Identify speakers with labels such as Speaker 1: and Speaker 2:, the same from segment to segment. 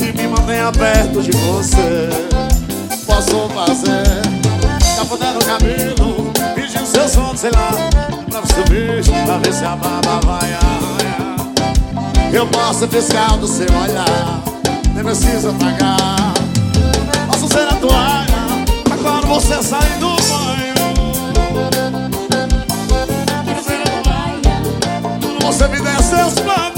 Speaker 1: E me mantenha perto de você. Posso fazer Capoté no cabelo Pedir seu som, sei lá Pra você bicho Pra ver se a barba vai Eu posso ser fiscal do seu olhar Nem precisa pagar. Posso ser a toalha quando você sair do banho. Você me der seus planos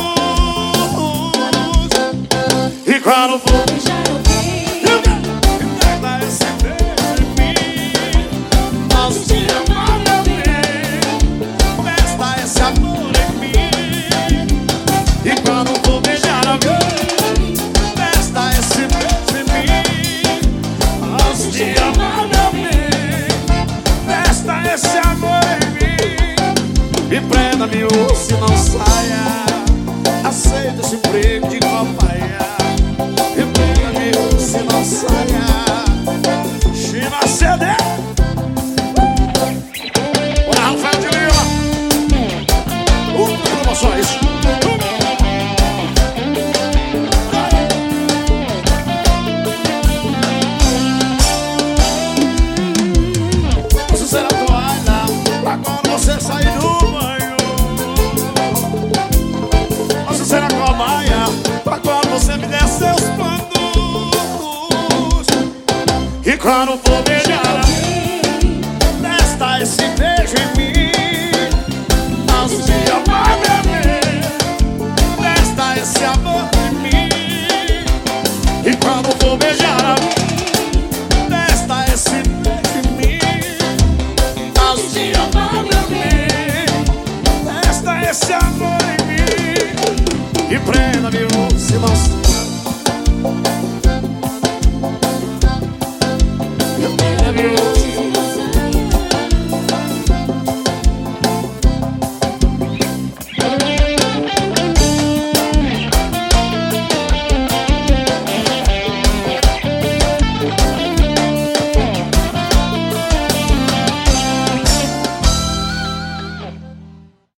Speaker 1: Em mim. Me prenda-me ou se não saia Aceita esse emprego quando for
Speaker 2: beijar desta
Speaker 1: testa esse beijo em mim. Não se amar, meu bem, testa esse amor em mim. E quando for beijar desta testa esse beijo em mim. Não se amar, meu bem, testa esse amor em mim. E prenda-me, irmãos.